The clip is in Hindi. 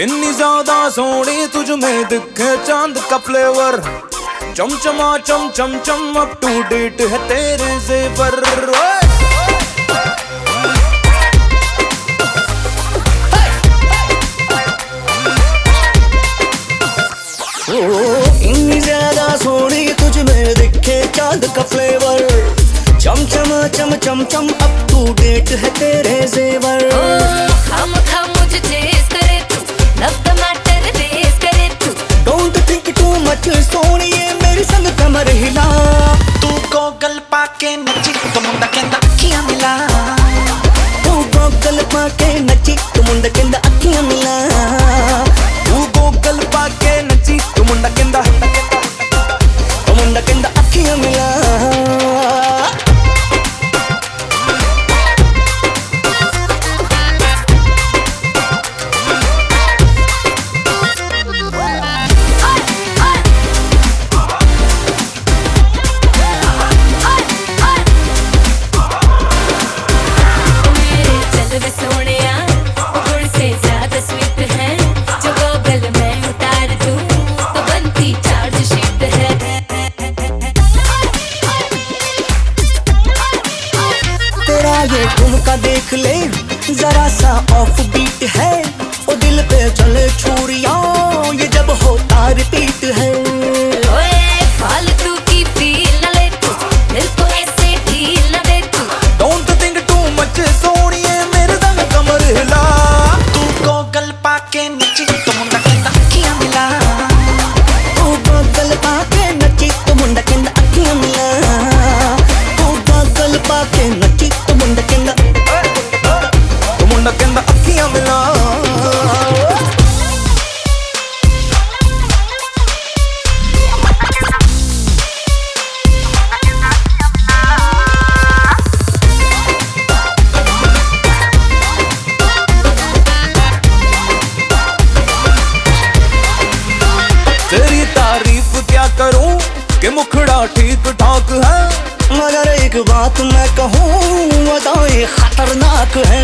इतनी ज़्यादा सोनी तुझ में दिखे, चाँद का फ्लेवर चमचमा चम चम चम अप टू डेट है तेरे जेवर ओए! इतनी ज़्यादा सोनी तुझ में दिखे चाँद का फ्लेवर चम चम चम चम चम अप टू डेट है तेरे जेवर। हम खा मुझे चेस करे तू लव टमाटर रेस करे तू। Don't think too much Soni ये मेरे संग कमर हिला तू गोगल पाके नची तो मुंडा केंदा अखियाँ मिला। तू गोगल पाके नची तो मुंडा केंदा अखियाँ मिला। ठुमका देख ले जरा सा ऑफ़ बीट है। कि मुखड़ा ठीक ठाक है। मगर एक बात मैं कहूँ अदाएँ खतरनाक है।